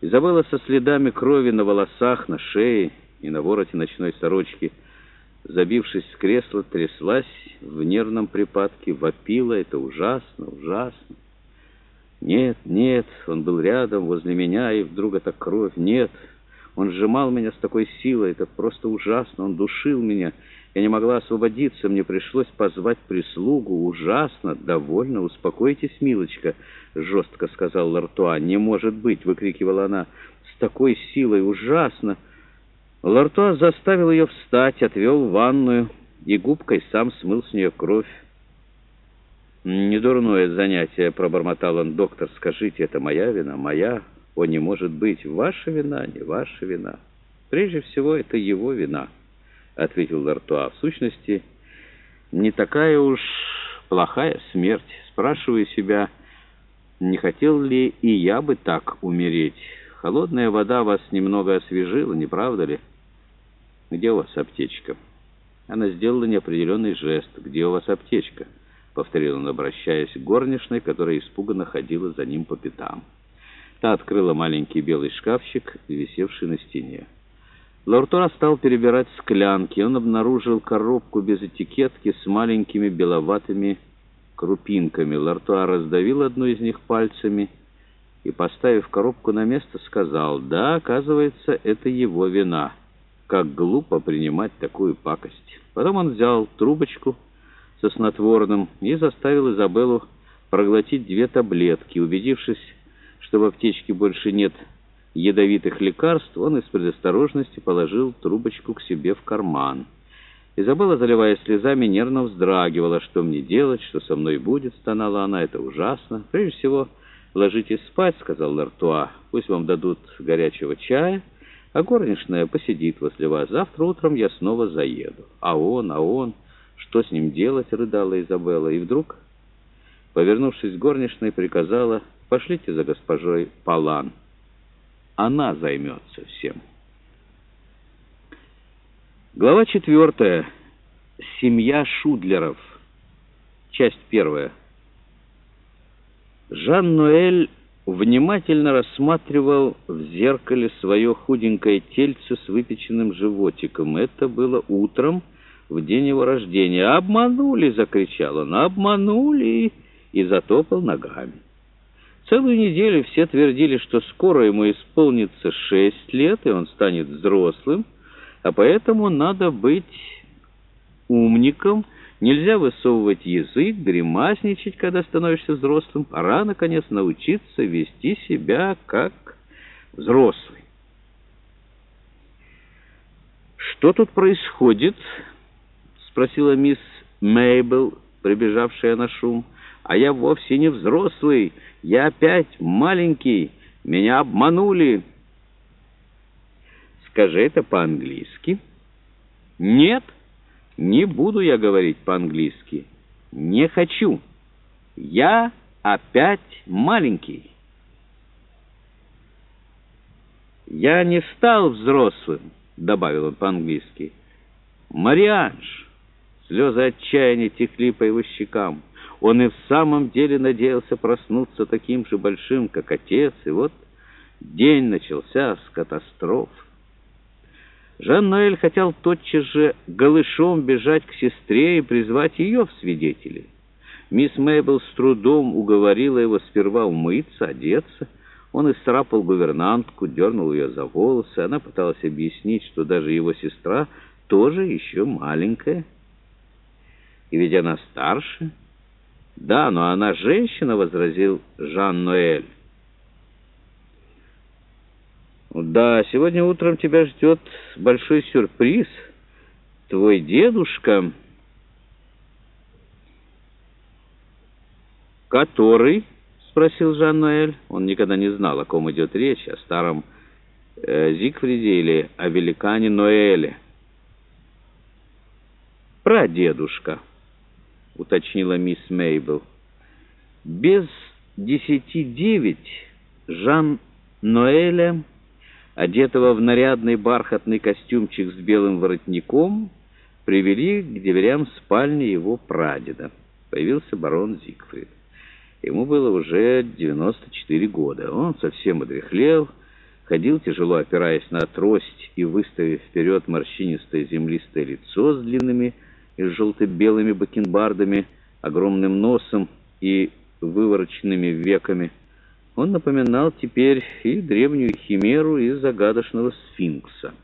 Изабелла со следами крови на волосах, на шее и на вороте ночной сорочки, забившись в кресло, тряслась в нервном припадке, вопила. Это ужасно, ужасно. Нет, нет, он был рядом, возле меня, и вдруг эта кровь. Нет, он сжимал меня с такой силой, это просто ужасно, он душил меня. Я не могла освободиться, мне пришлось позвать прислугу. Ужасно, довольно, успокойтесь, милочка, жестко сказал Лартуа. Не может быть, выкрикивала она с такой силой, ужасно. Лартуа заставил ее встать, отвел в ванную и губкой сам смыл с нее кровь. «Недурное занятие», — пробормотал он. «Доктор, скажите, это моя вина? Моя? О, не может быть! Ваша вина, не ваша вина. Прежде всего, это его вина» ответил Лартуа. В сущности, не такая уж плохая смерть. Спрашиваю себя, не хотел ли и я бы так умереть. Холодная вода вас немного освежила, не правда ли? Где у вас аптечка? Она сделала неопределенный жест. Где у вас аптечка? Повторил он, обращаясь к горничной, которая испуганно ходила за ним по пятам. Та открыла маленький белый шкафчик, висевший на стене. Лауртора стал перебирать склянки. Он обнаружил коробку без этикетки с маленькими беловатыми крупинками. Лартуа раздавил одну из них пальцами и, поставив коробку на место, сказал, «Да, оказывается, это его вина. Как глупо принимать такую пакость». Потом он взял трубочку со снотворным и заставил Изабеллу проглотить две таблетки. Убедившись, что в аптечке больше нет ядовитых лекарств, он из предосторожности положил трубочку к себе в карман. Изабелла, заливаясь слезами, нервно вздрагивала. «Что мне делать? Что со мной будет?» — стонала она. «Это ужасно. Прежде всего, ложитесь спать», — сказал Лартуа. «Пусть вам дадут горячего чая, а горничная посидит возле вас. Завтра утром я снова заеду». «А он, а он? Что с ним делать?» — рыдала Изабелла. И вдруг, повернувшись к горничной, приказала «Пошлите за госпожой Палан». Она займется всем. Глава четвертая. Семья Шудлеров. Часть первая. Жан-Ноэль внимательно рассматривал в зеркале свое худенькое тельце с выпеченным животиком. Это было утром, в день его рождения. «Обманули!» — закричал он. «Обманули!» и затопал ногами. Целую неделю все твердили, что скоро ему исполнится шесть лет, и он станет взрослым, а поэтому надо быть умником, нельзя высовывать язык, гримасничать, когда становишься взрослым, пора, наконец, научиться вести себя как взрослый. «Что тут происходит?» — спросила мисс Мейбл, прибежавшая на шум. «А я вовсе не взрослый!» Я опять маленький, меня обманули. Скажи это по-английски. Нет, не буду я говорить по-английски. Не хочу. Я опять маленький. Я не стал взрослым, добавил он по-английски. Марианж. Слезы отчаяния текли по его щекам. Он и в самом деле надеялся проснуться таким же большим, как отец, и вот день начался с катастроф. Жан-Ноэль хотел тотчас же голышом бежать к сестре и призвать ее в свидетели. Мисс Мэйбл с трудом уговорила его сперва умыться, одеться. Он исцарапал гувернантку, дернул ее за волосы. Она пыталась объяснить, что даже его сестра тоже еще маленькая. И ведь она старше... «Да, но она женщина», — возразил Жан-Ноэль. «Да, сегодня утром тебя ждет большой сюрприз. Твой дедушка...» «Который?» — спросил Жан-Ноэль. Он никогда не знал, о ком идет речь, о старом э, Зигфриде или о великане Ноэле. «Прадедушка» уточнила мисс Мейбл. Без десяти девять Жан Ноэля, одетого в нарядный бархатный костюмчик с белым воротником, привели к дверям спальни его прадеда. Появился барон Зигфрид. Ему было уже 94 года. Он совсем одряхлел, ходил, тяжело опираясь на трость и выставив вперед морщинистое землистое лицо с длинными и желто-белыми бакенбардами, огромным носом и вывороченными веками. Он напоминал теперь и древнюю химеру, и загадочного сфинкса.